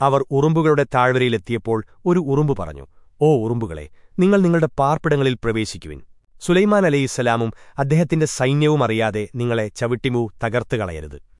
അവർ ഉറുമ്പുകളുടെ താഴ്വരയിലെത്തിയപ്പോൾ ഒരു ഉറുമ്പ് പറഞ്ഞു ഓ ഉറുമ്പുകളെ നിങ്ങൾ നിങ്ങളുടെ പാർപ്പിടങ്ങളിൽ പ്രവേശിക്കുവിൻ. സുലൈമാൻ അലയിസ്സലാമും അദ്ദേഹത്തിന്റെ സൈന്യവും അറിയാതെ നിങ്ങളെ ചവിട്ടിമൂ തകർത്തുകളയരുത്.